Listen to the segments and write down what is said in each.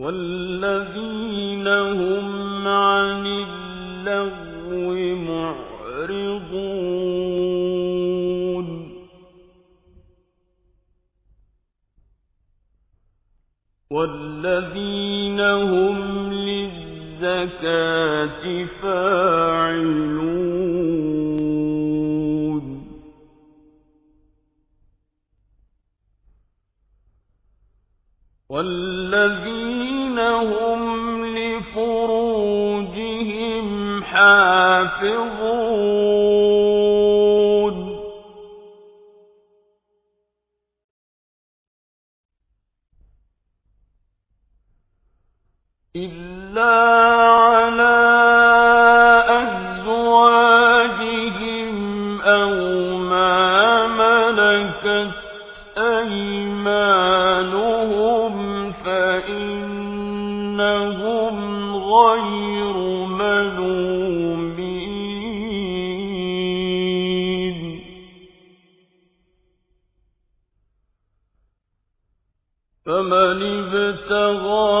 والذين هم عن اللغو معرضون. والذين هم للزكاة فاعلون. غير ملومين فمن ابتغى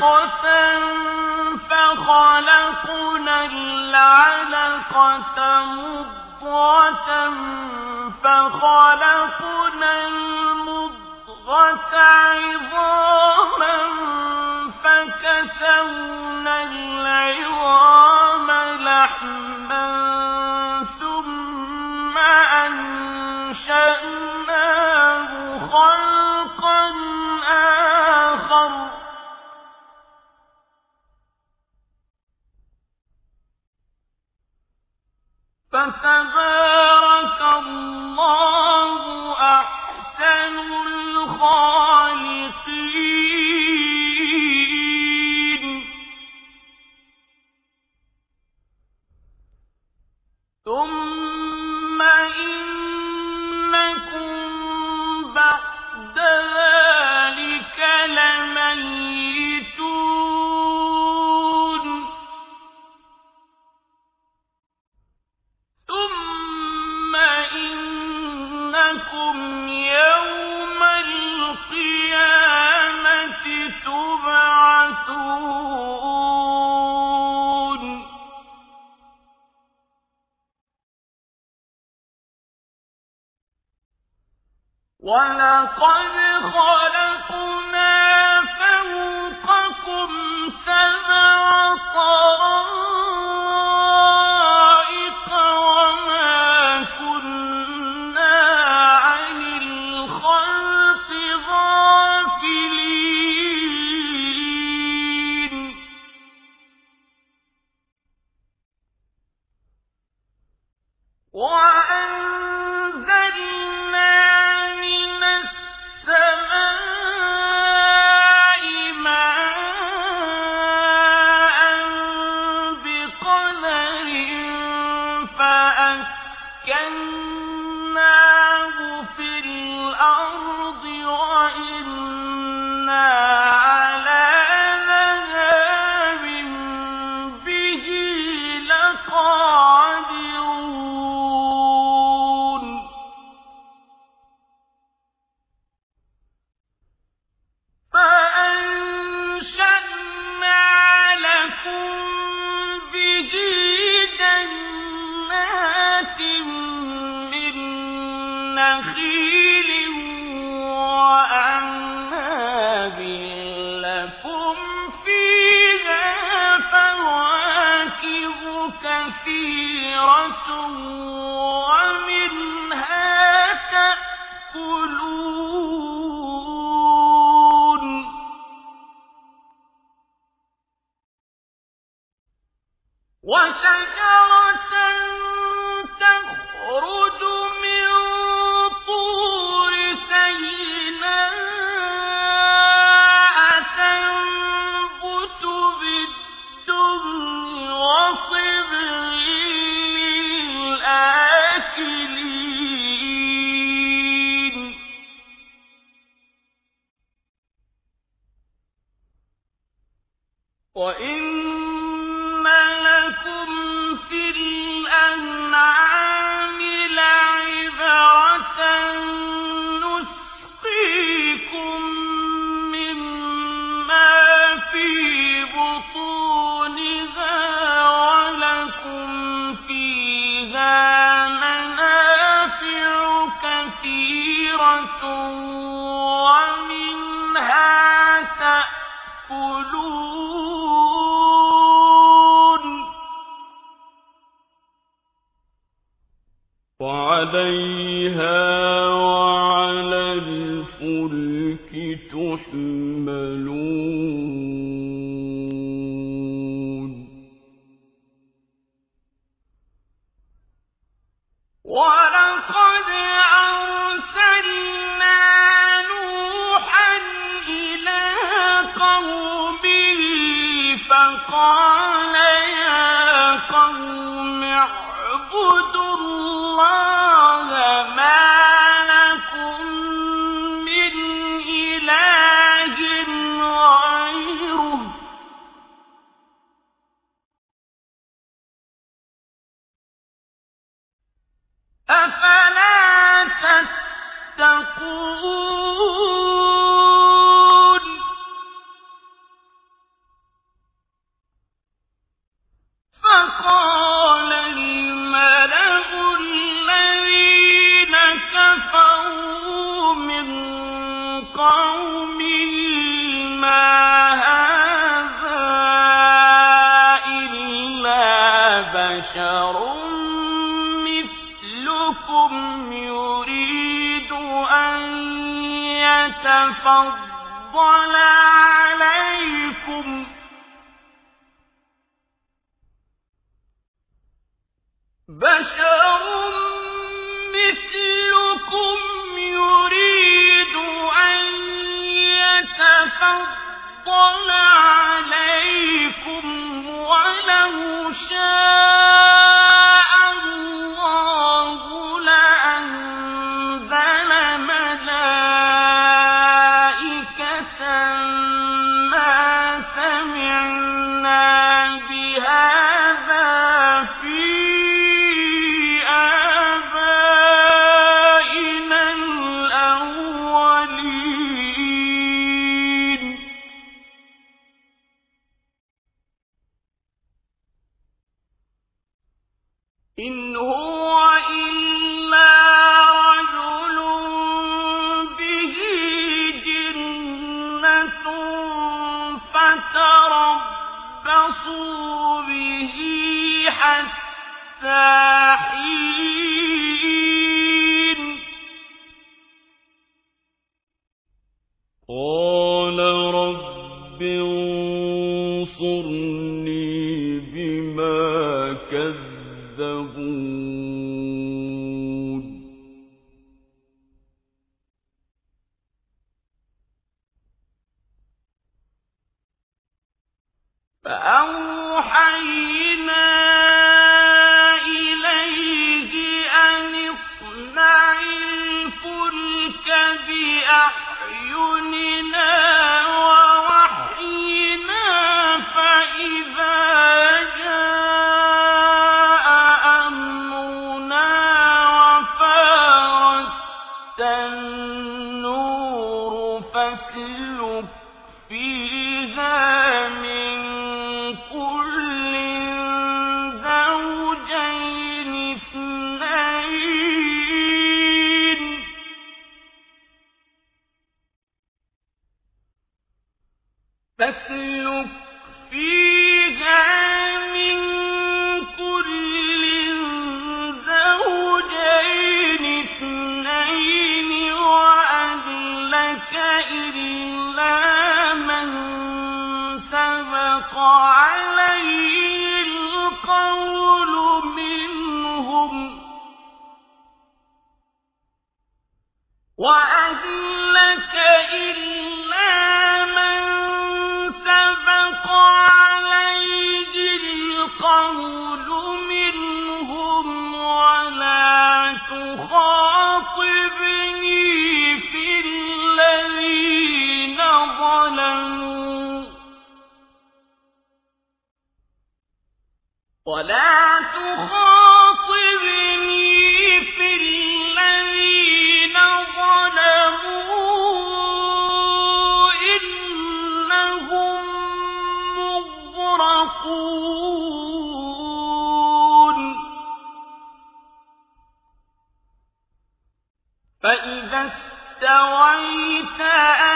علقة فخلقنا العلقة مضغة فخلقنا المضغة عظاما العظام لحما ثم أنشأناه فتبارك الله أحسن الخالقين. تَأْكُلُونَ يَتَفَضَّلَ عَلَيْكُمْ ۖ وَلَوْ شَاءَ الْحَيَاةِ الدُّنْيَا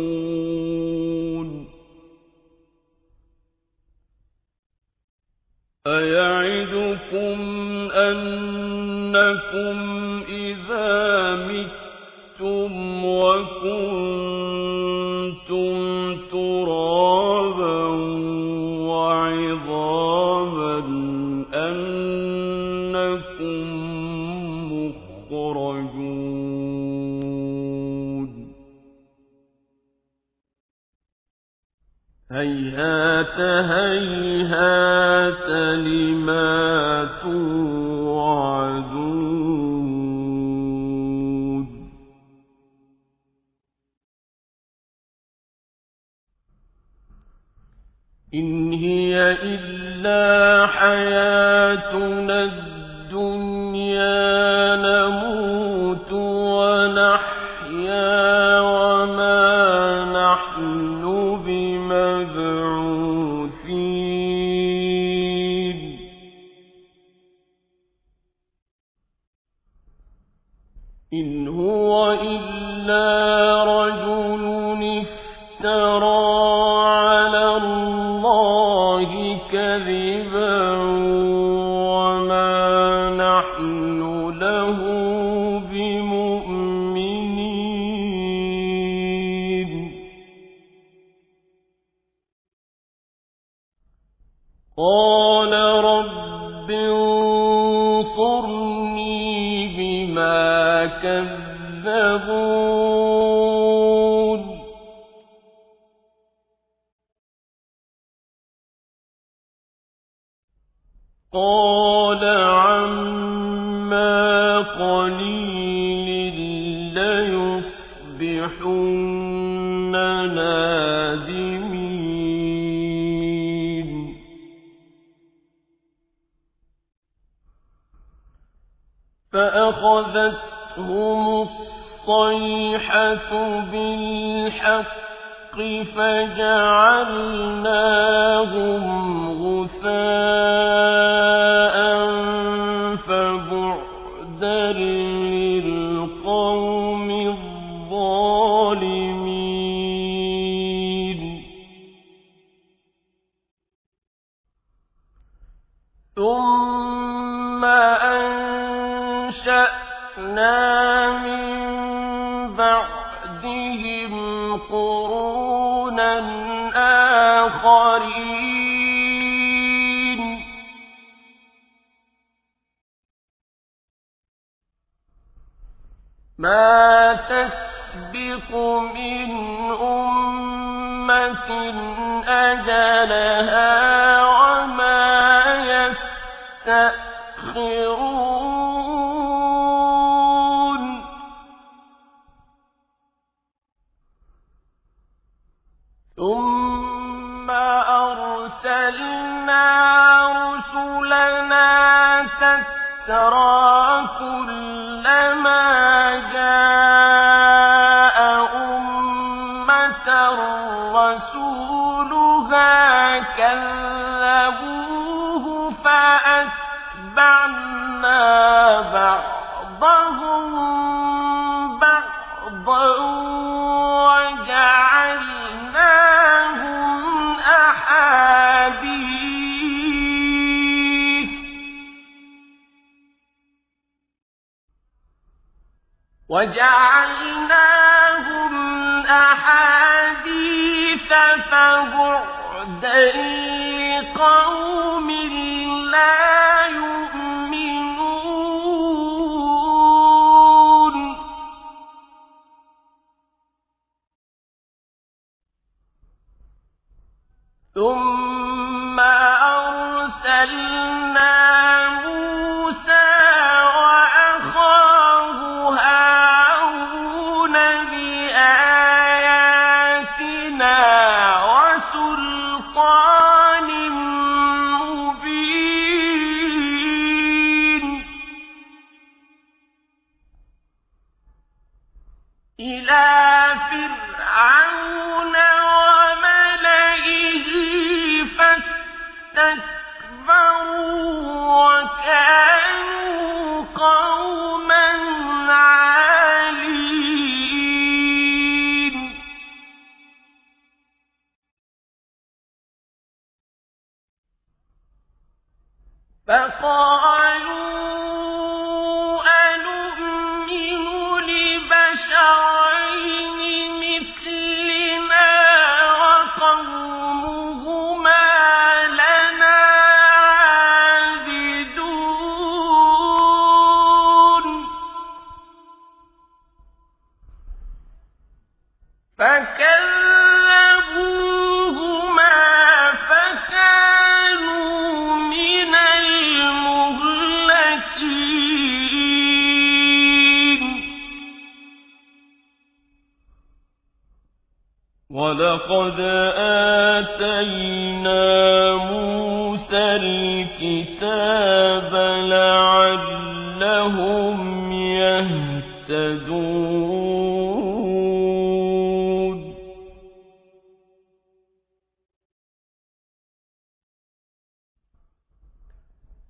أنكم إذا متم وكنتم ترابا وعظاما أنكم مخرجون. هيهات هيهات لما توعدون ما تسبق من أمة أجلها وما يستأخرون. ثم أرسلنا رسلنا تترى كلما رسولها كذبوه فأتبعنا بعضهم بعضا وجعلناهم أحاديث. وجعلناهم أحاديث لقوم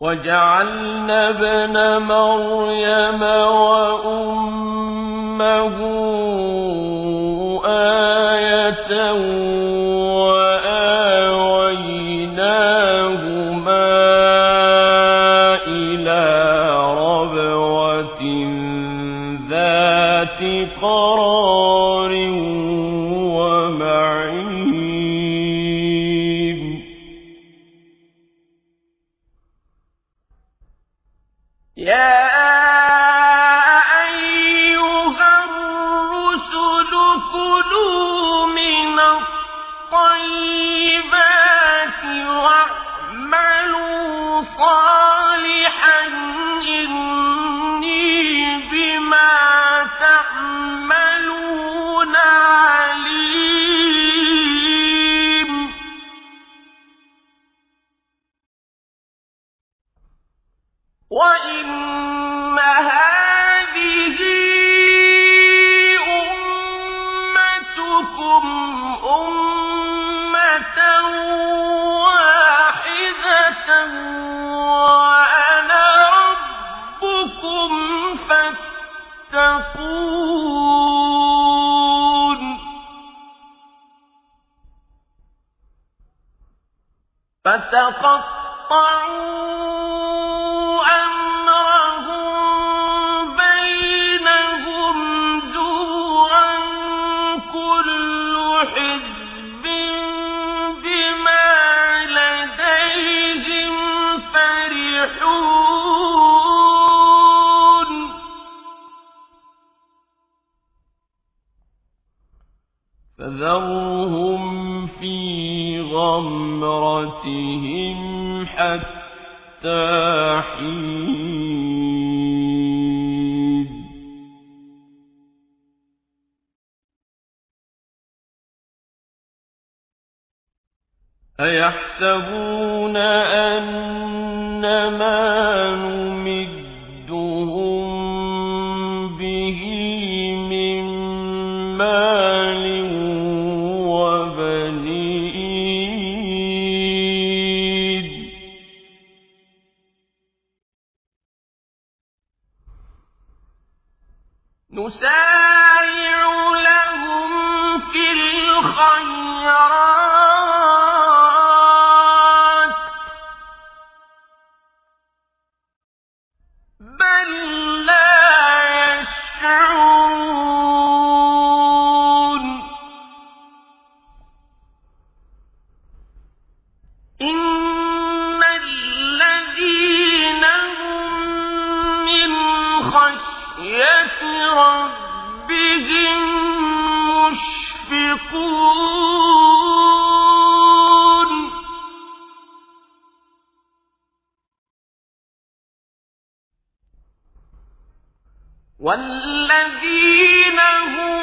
وجعلنا ابن مريم وأمه فتقطعوا أيحسبون والذين هم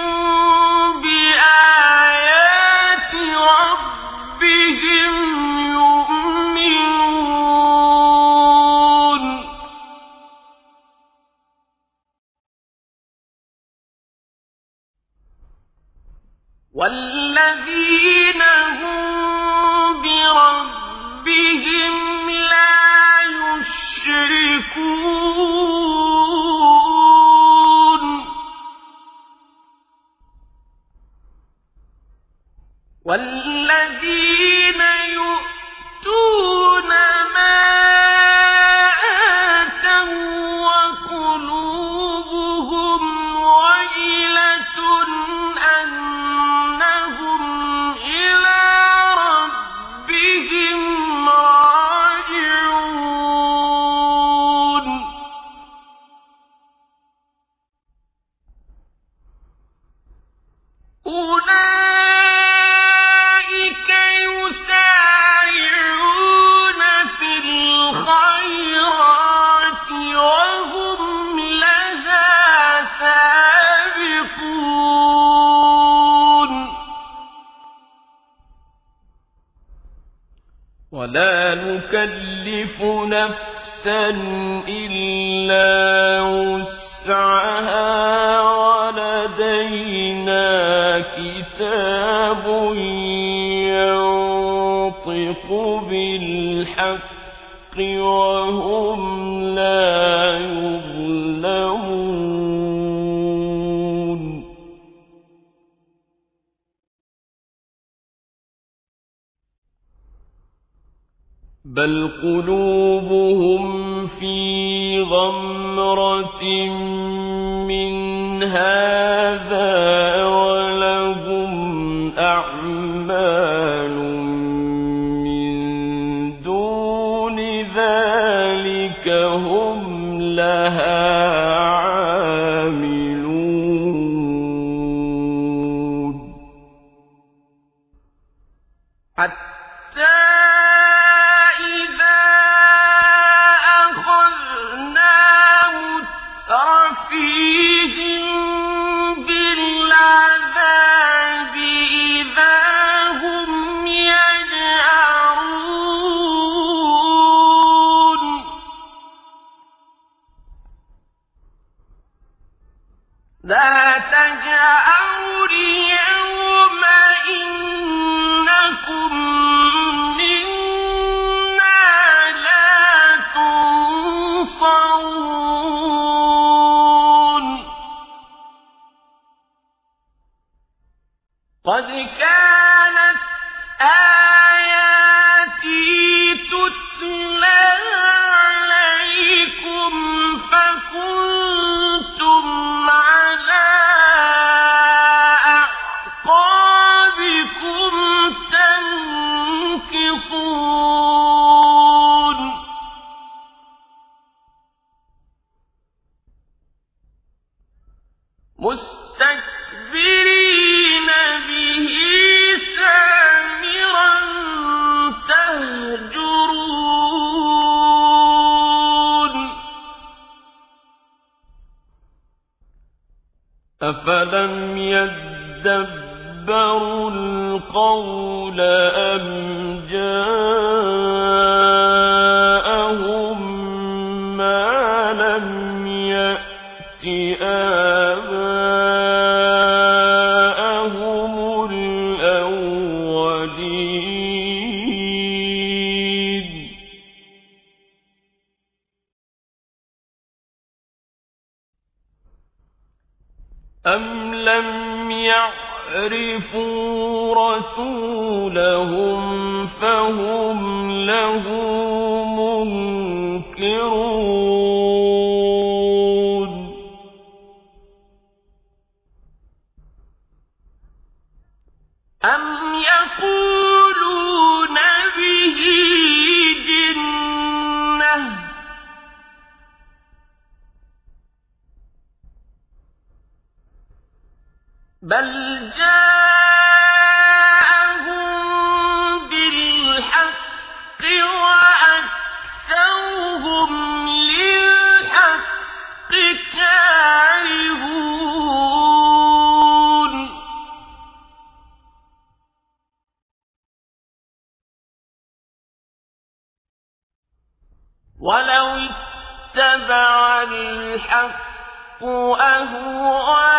إلا وسعها ولدينا كتاب ينطق بالحق وهم لا يظلمون بل قلوبهم رَحْمَةٍ قد كانت آه بل جاءهم بالحق وأكثرهم للحق كارهون ولو اتبع الحق أهواءهم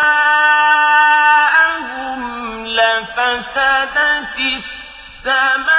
السماء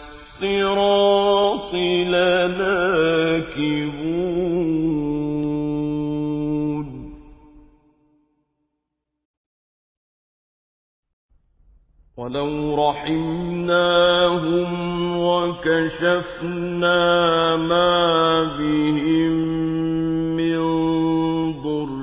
الصِّرَاطِ لَنَاكِبُونَ. وَلَوْ رَحِمْنَاهُمْ وَكَشَفْنَا مَا بِهِم مِّن ضُرٍّ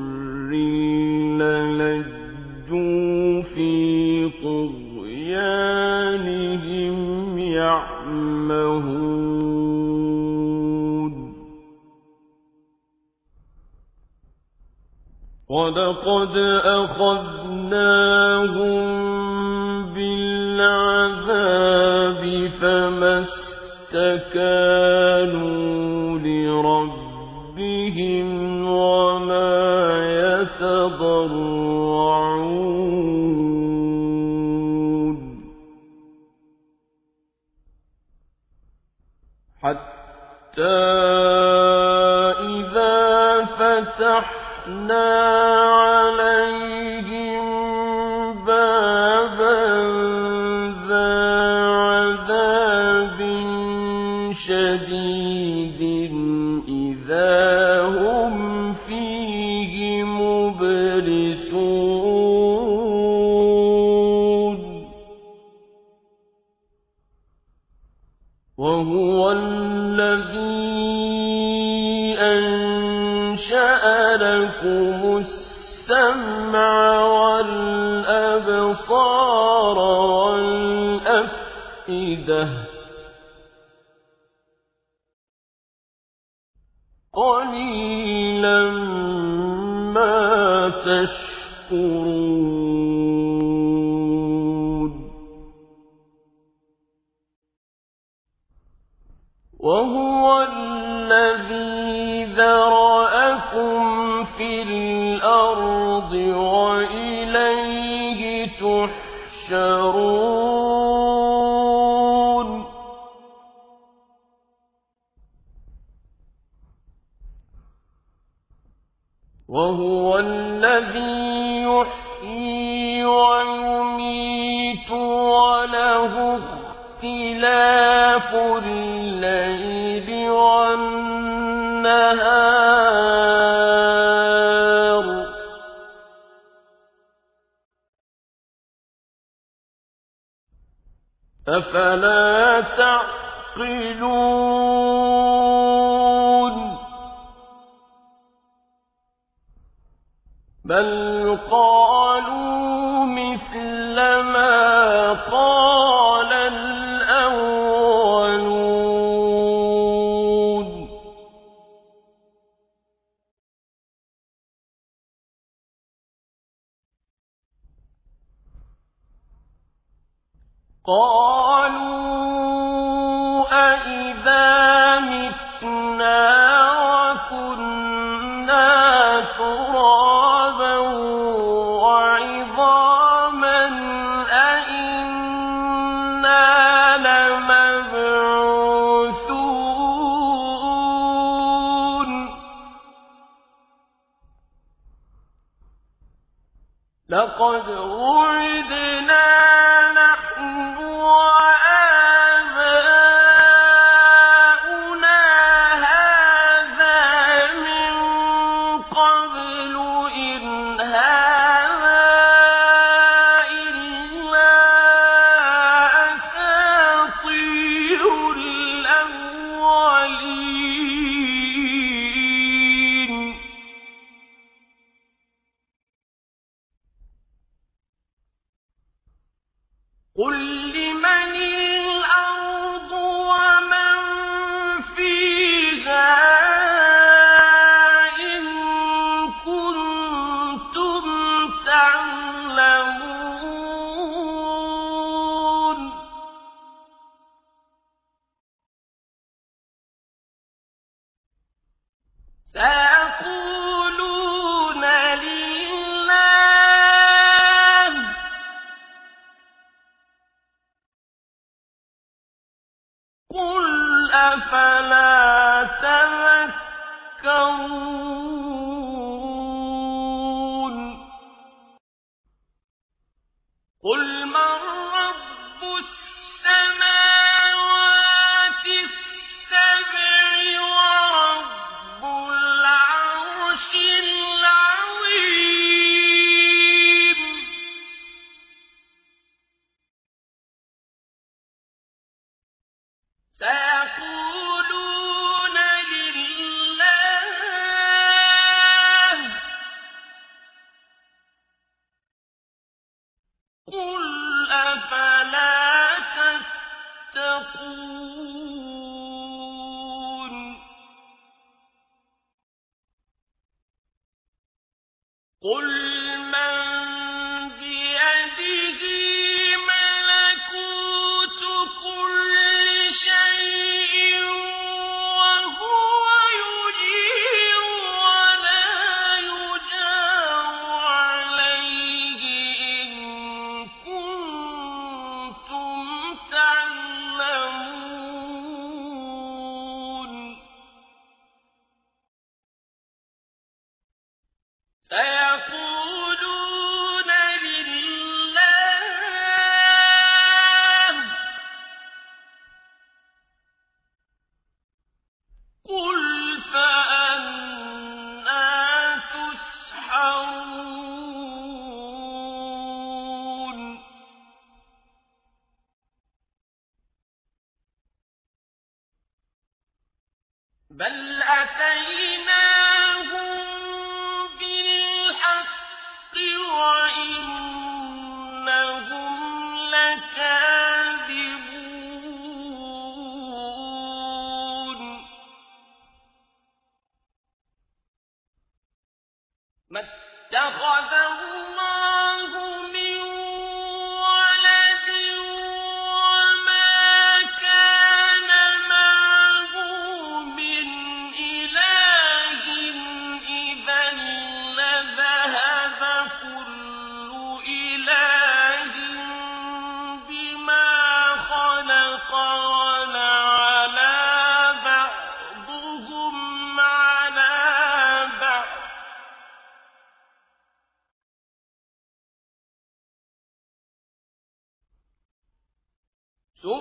وَلَقَدْ أَخَذْنَاهُم بِالْعَذَابِ فَمَا اسْتَكَانُوا لِرَبِّهِمْ وَمَا يَتَضَرَّعُونَ حَتَّىٰ إِذَا فَتَحْنَا عَلَيْهِم أَفَلَا تَعْقِلُونَ بَلْ قَالُوا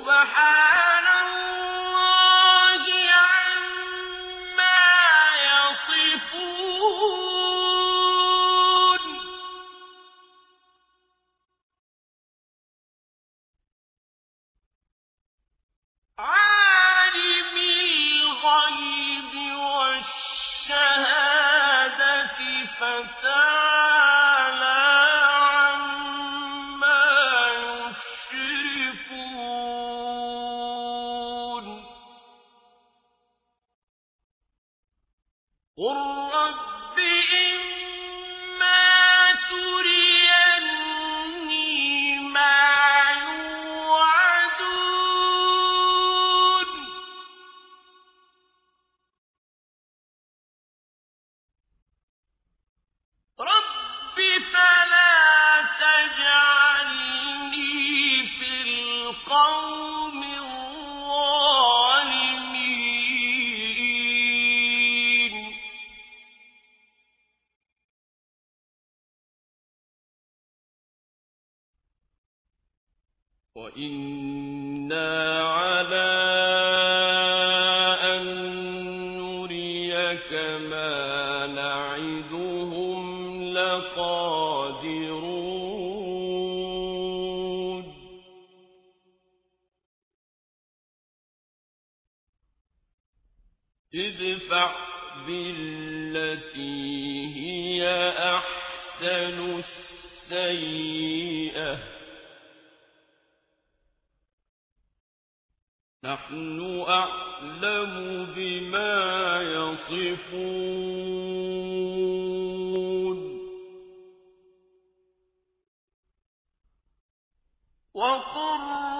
سبحانه التي هي أحسن السيئة. نحن أعلم بما يصفون. وقل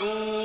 فاتخذتموهم